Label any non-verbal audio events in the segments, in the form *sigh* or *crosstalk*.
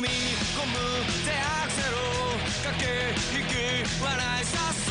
踏み込む手アクセル駆け引き笑いさせ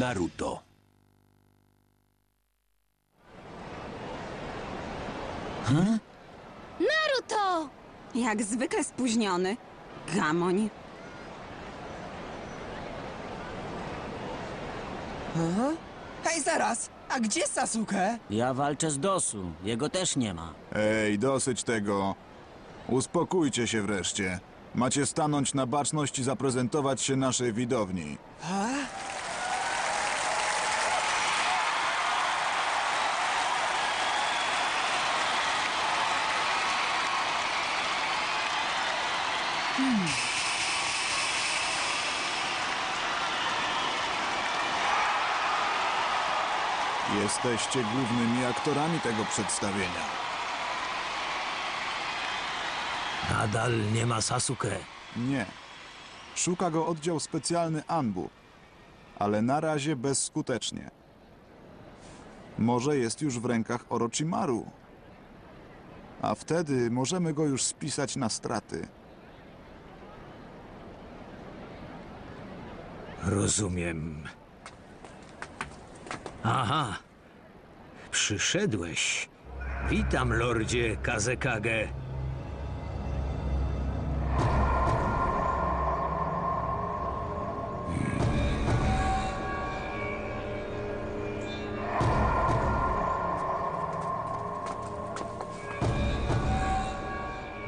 Naruto. Naruto! Jak zwykle spóźniony. Gamoń. Hej, zaraz! A gdzie Sasuke? Ja walczę z Dosu. Jego też nie ma. Ej, dosyć tego. Uspokójcie się wreszcie. Macie stanąć na baczność i zaprezentować się naszej widowni. Jesteście głównymi aktorami tego przedstawienia. Nadal nie ma Sasuke. Nie. Szuka go oddział specjalny Anbu, ale na razie bezskutecznie. Może jest już w rękach Orochimaru. A wtedy możemy go już spisać na straty. Rozumiem. Aha. Przyszedłeś. Witam, lordzie Kazekage.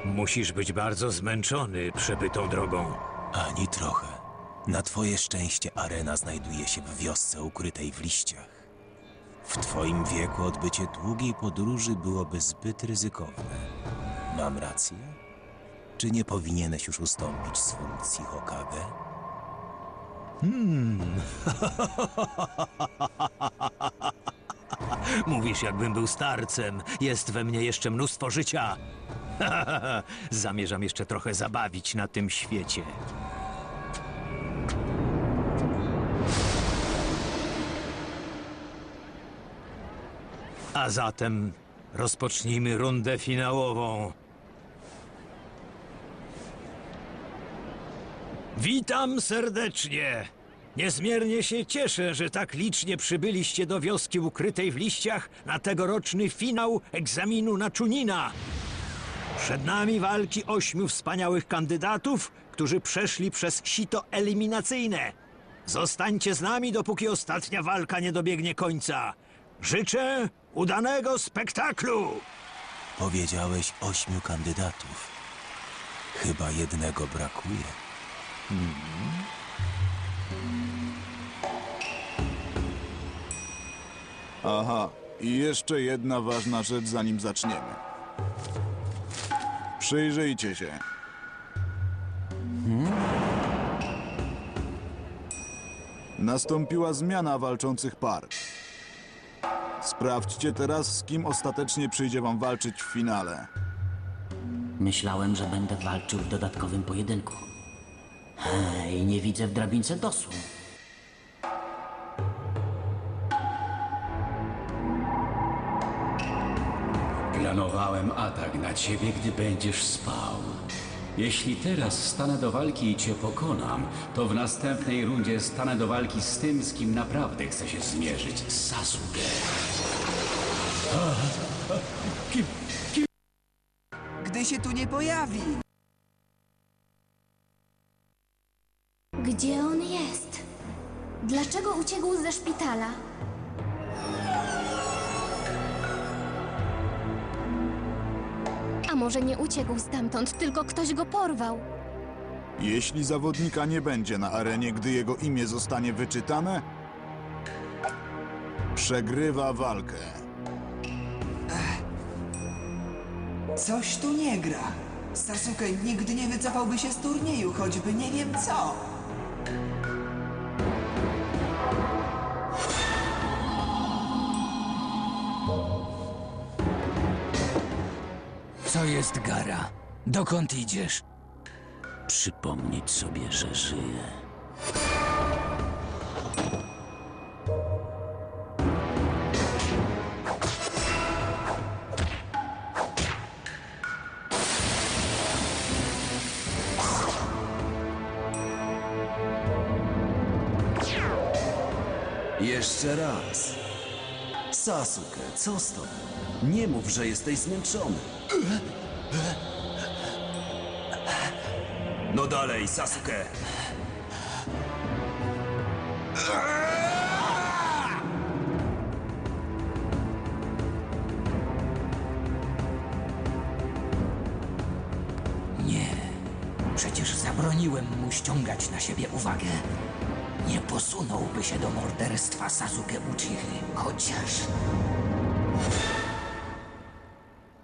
Musisz być bardzo zmęczony przebytą drogą. Ani trochę. Na twoje szczęście arena znajduje się w wiosce ukrytej w liściach. W twoim wieku odbycie długiej podróży byłoby zbyt ryzykowne. Mam rację? Czy nie powinieneś już ustąpić z funkcji Hokage? Mówisz, jakbym był starcem. Jest we mnie jeszcze mnóstwo życia. *laughs* Zamierzam jeszcze trochę zabawić na tym świecie. A zatem rozpocznijmy rundę finałową. Witam serdecznie. Niezmiernie się cieszę, że tak licznie przybyliście do wioski ukrytej w liściach na tegoroczny finał egzaminu na Czunina. Przed nami walki ośmiu wspaniałych kandydatów, którzy przeszli przez sito eliminacyjne. Zostańcie z nami, dopóki ostatnia walka nie dobiegnie końca. Życzę udanego spektaklu! Powiedziałeś ośmiu kandydatów. Chyba jednego brakuje. Aha, i jeszcze jedna ważna rzecz, zanim zaczniemy. Przyjrzyjcie się. Nastąpiła zmiana walczących par. Sprawdźcie teraz, z kim ostatecznie przyjdzie wam walczyć w finale. Myślałem, że będę walczył w dodatkowym pojedynku. Hej, nie widzę w drabince Dosu. Planowałem atak na ciebie, gdy będziesz spał. Jeśli teraz stanę do walki i cię pokonam, to w następnej rundzie stanę do walki z tym, z kim naprawdę chcę się zmierzyć. z Sasuke. Gdy się tu nie pojawi. Gdzie on jest? Dlaczego uciekł ze szpitala? Może nie uciekł stamtąd, tylko ktoś go porwał? Jeśli zawodnika nie będzie na arenie, gdy jego imię zostanie wyczytane, przegrywa walkę. Coś tu nie gra. Sasuke nigdy nie wycofałby się z turnieju, choćby nie wiem co. jest Gara? Dokąd idziesz? Przypomnieć sobie, że żyję. Jeszcze raz. Sasuke, co z tobą? Nie mów, że jesteś zmęczony. No dalej, Sasuke. Nie. Przecież zabroniłem mu ściągać na siebie uwagę. Nie posunąłby się do morderstwa Sasuke Uchichy, chociaż...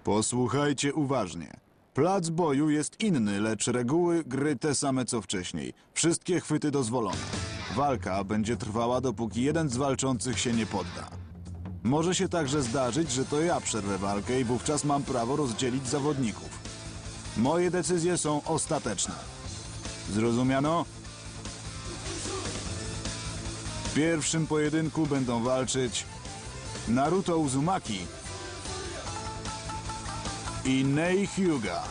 Posłuchajcie uważnie. Plac boju jest inny, lecz reguły gry te same co wcześniej. Wszystkie chwyty dozwolone. Walka będzie trwała, dopóki jeden z walczących się nie podda. Może się także zdarzyć, że to ja przerwę walkę i wówczas mam prawo rozdzielić zawodników. Moje decyzje są ostateczne. Zrozumiano? W pierwszym pojedynku będą walczyć Naruto Uzumaki i Nei Hyuga.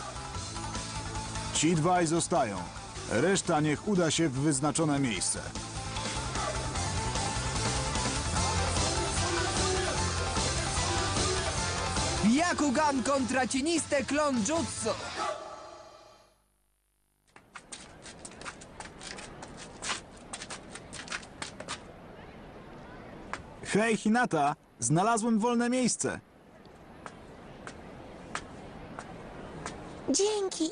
Ci dwaj zostają. Reszta niech uda się w wyznaczone miejsce. Byakugan kontra cieniste klon jutsu. Hej, Hinata! Znalazłem wolne miejsce. Dzięki.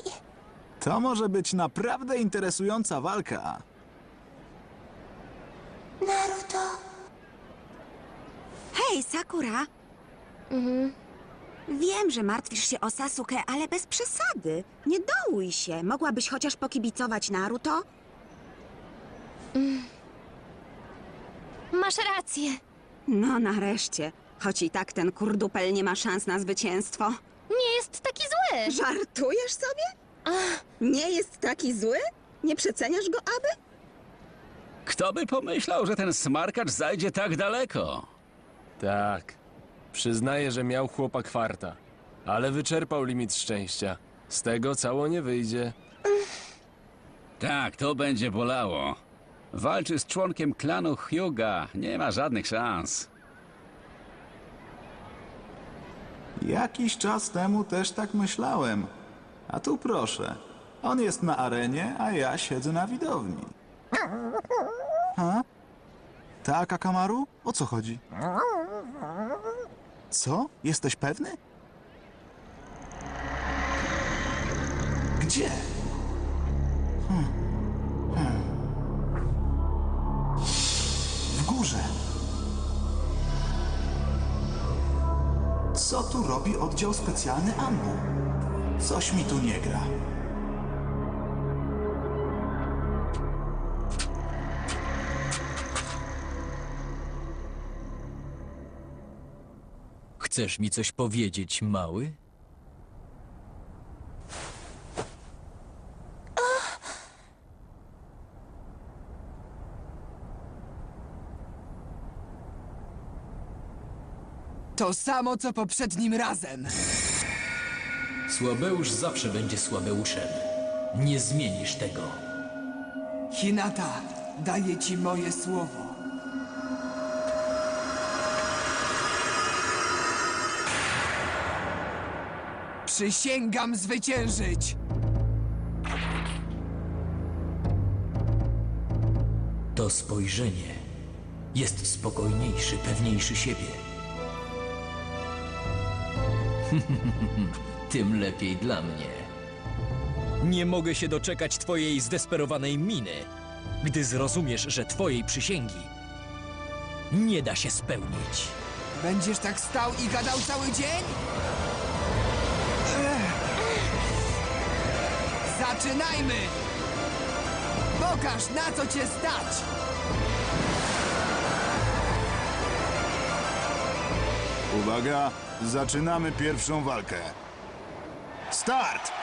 To może być naprawdę interesująca walka. Naruto. Hej, Sakura! Wiem, że martwisz się o Sasuke, ale bez przesady. Nie dołuj się. Mogłabyś chociaż pokibicować Naruto? Masz rację. No nareszcie. Choć i tak ten kurdupel nie ma szans na zwycięstwo. Nie jest taki zły. Żartujesz sobie? Nie jest taki zły? Nie przeceniasz go, aby? Kto by pomyślał, że ten smarkacz zajdzie tak daleko? Tak. Przyznaję, że miał chłopak farta. Ale wyczerpał limit szczęścia. Z tego cało nie wyjdzie. Tak, to będzie bolało. Walczy z członkiem klanu Hyuga. Nie ma żadnych szans. Jakiś czas temu też tak myślałem. A tu proszę. On jest na arenie, a ja siedzę na widowni. *laughs* Ha? Tak, Akamaru? O co chodzi? Co? Jesteś pewny? Gdzie? Hmm. Hmm. W górze. Co tu robi oddział specjalny Ambu? Coś mi tu nie gra. Chcesz mi coś powiedzieć, mały? To samo co poprzednim razem. Słabeusz zawsze będzie Słabeuszem. Nie zmienisz tego. Hinata, daję ci moje słowo. Przysięgam zwyciężyć! To spojrzenie jest spokojniejszy, pewniejszy siebie. *laughs* Tym lepiej dla mnie. Nie mogę się doczekać twojej zdesperowanej miny, gdy zrozumiesz, że twojej przysięgi nie da się spełnić. Będziesz tak stał i gadał cały dzień? Zaczynajmy! Pokaż, na co cię stać! Uwaga, zaczynamy pierwszą walkę. Start!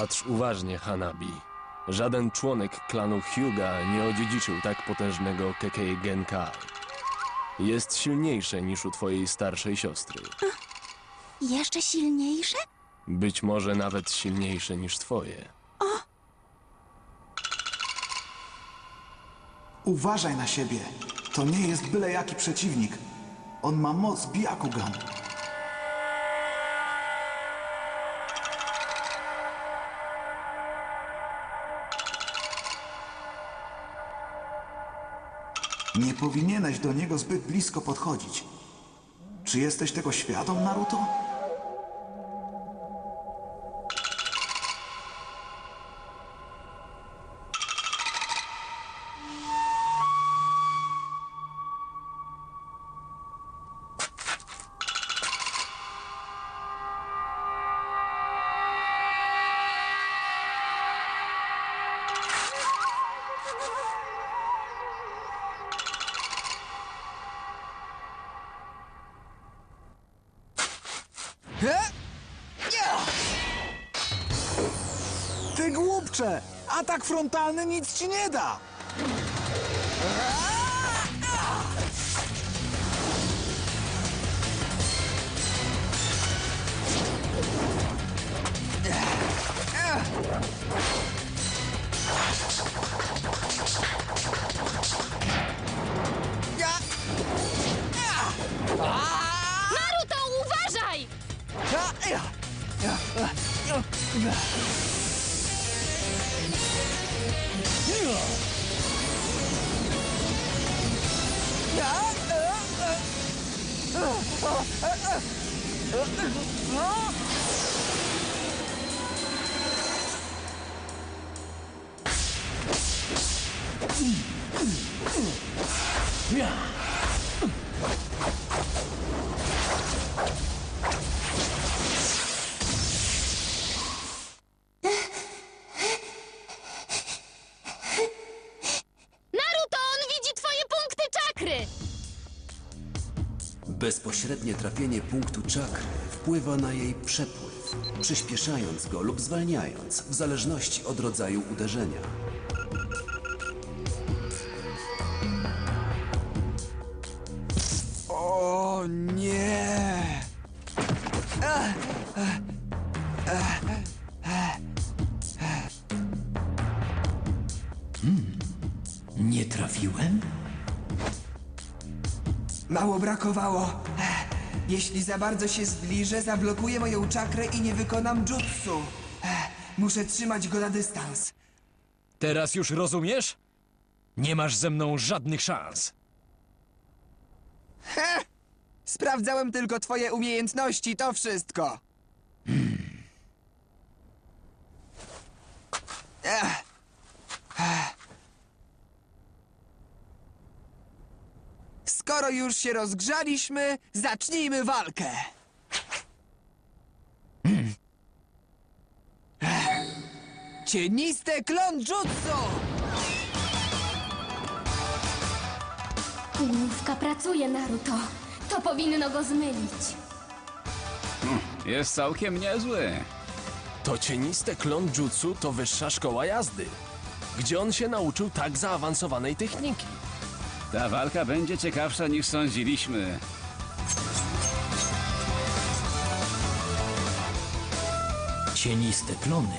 Patrz uważnie, Hanabi. Żaden członek klanu Hyuga nie odziedziczył tak potężnego Kekei Genkai. Jest silniejsze niż u twojej starszej siostry. Jeszcze silniejsze? Być może nawet silniejsze niż twoje. Uważaj na siebie. To nie jest byle jaki przeciwnik. On ma moc Byakugan. Nie powinieneś do niego zbyt blisko podchodzić. Czy jesteś tego świadom, Naruto? Atak frontalny nic ci nie da! Bezpośrednie trafienie punktu czakry wpływa na jej przepływ, przyspieszając go lub zwalniając, w zależności od rodzaju uderzenia. Nie trafiłem? Mało brakowało. Jeśli za bardzo się zbliżę, zablokuję moją czakrę i nie wykonam jutsu. Ech, muszę trzymać go na dystans. Teraz już rozumiesz? Nie masz ze mną żadnych szans. He! Sprawdzałem tylko twoje umiejętności, to wszystko. Ech. Ech. Skoro już się rozgrzaliśmy, zacznijmy walkę. Ech. Cieniste klon jutsu! Główka pracuje, Naruto. To powinno go zmylić. Jest całkiem niezły. To cieniste klon jutsu to wyższa szkoła jazdy. Gdzie on się nauczył tak zaawansowanej techniki? Ta walka będzie ciekawsza niż sądziliśmy. Cieniste klony.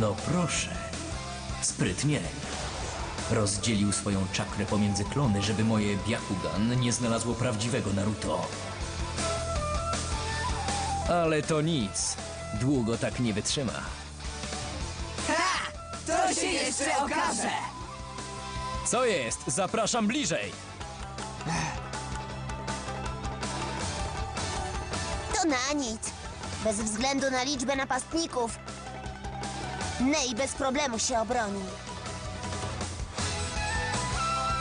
No proszę. Sprytnie. Rozdzielił swoją czakrę pomiędzy klony, żeby moje Byakugan nie znalazło prawdziwego Naruto. Ale to nic. Długo tak nie wytrzyma. Ha! To się jeszcze okaże! Co jest? Zapraszam bliżej. To na nic. Bez względu na liczbę napastników. Ney bez problemu się obroni.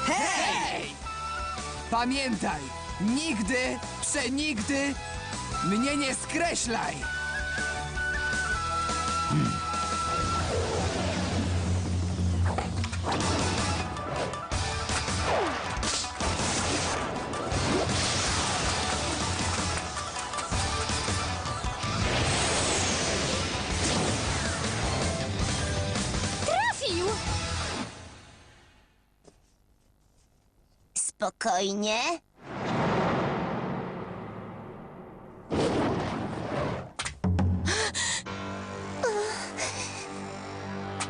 Hej! Pamiętaj, nigdy, przenigdy mnie nie skreślaj! Trafił! Spokojnie.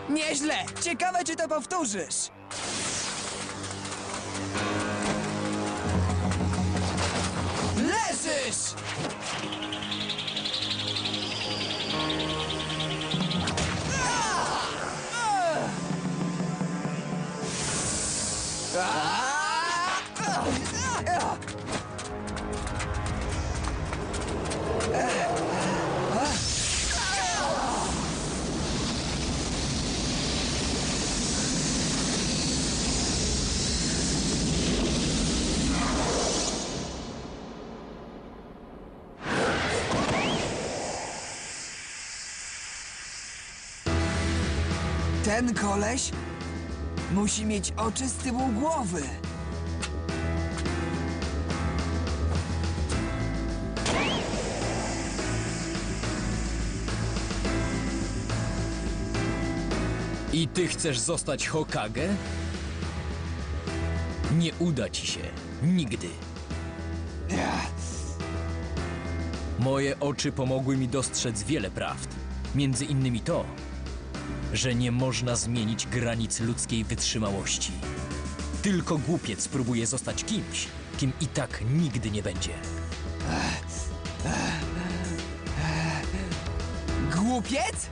Nieźle! Ciekawe, czy to powtórzysz! Ten koleś musi mieć oczy z tyłu głowy. I ty chcesz zostać Hokage? Nie uda ci się. Nigdy. Moje oczy pomogły mi dostrzec wiele prawd. Między innymi to, że nie można zmienić granic ludzkiej wytrzymałości. Tylko głupiec próbuje zostać kimś, kim i tak nigdy nie będzie. Głupiec?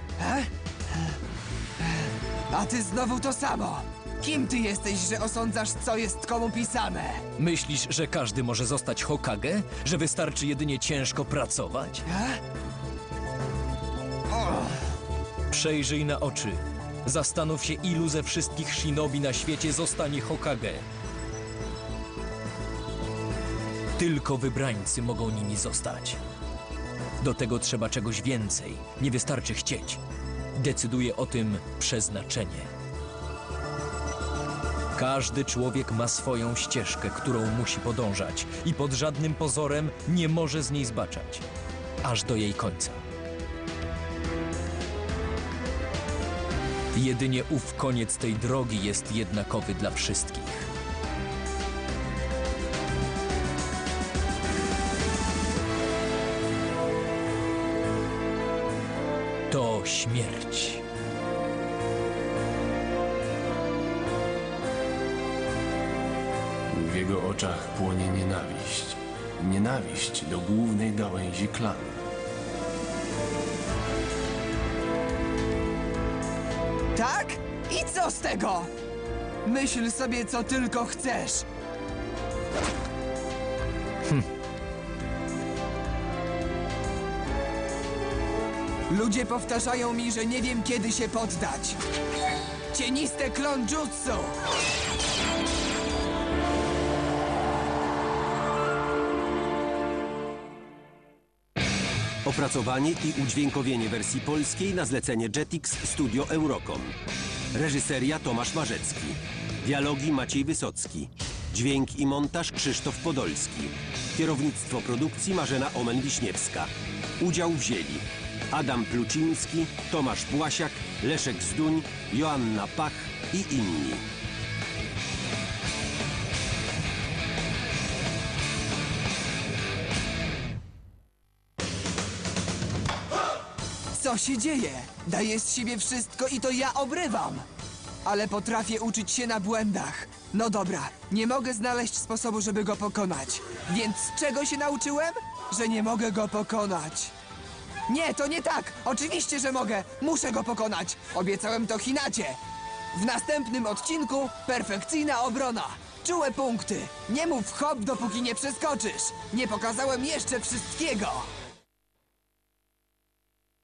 A ty znowu to samo. Kim ty jesteś, że osądzasz, co jest komu pisane? Myślisz, że każdy może zostać Hokage? Że wystarczy jedynie ciężko pracować? Przejrzyj na oczy. Zastanów się, ilu ze wszystkich shinobi na świecie zostanie Hokage. Tylko wybrańcy mogą nimi zostać. Do tego trzeba czegoś więcej. Nie wystarczy chcieć. Decyduje o tym przeznaczenie. Każdy człowiek ma swoją ścieżkę, którą musi podążać i pod żadnym pozorem nie może z niej zbaczać. Aż do jej końca. Jedynie ów koniec tej drogi jest jednakowy dla wszystkich. To śmierć. W jego oczach płonie nienawiść. nienawiść do głównej gałęzi klanu. Co z tego? Myśl sobie, co tylko chcesz. Ludzie powtarzają mi, że nie wiem, kiedy się poddać. Cieniste klon jutsu! Opracowanie i udźwiękowienie wersji polskiej na zlecenie Jetix Studio Eurocom. Reżyseria Tomasz Marzecki. Dialogi Maciej Wysocki. Dźwięk i montaż Krzysztof Podolski. Kierownictwo produkcji Marzena Omen-Wiśniewska. Udział wzięli Adam Pluciński, Tomasz Błasiak, Leszek Zduń, Joanna Pach i inni. Co się dzieje? Daję z siebie wszystko i to ja obrywam. Ale potrafię uczyć się na błędach. No dobra, nie mogę znaleźć sposobu, żeby go pokonać. Więc czego się nauczyłem? Że nie mogę go pokonać. Nie, to nie tak! Oczywiście, że mogę! Muszę go pokonać! Obiecałem to Hinacie! W następnym odcinku perfekcyjna obrona! Czułe punkty! Nie mów hop, dopóki nie przeskoczysz! Nie pokazałem jeszcze wszystkiego!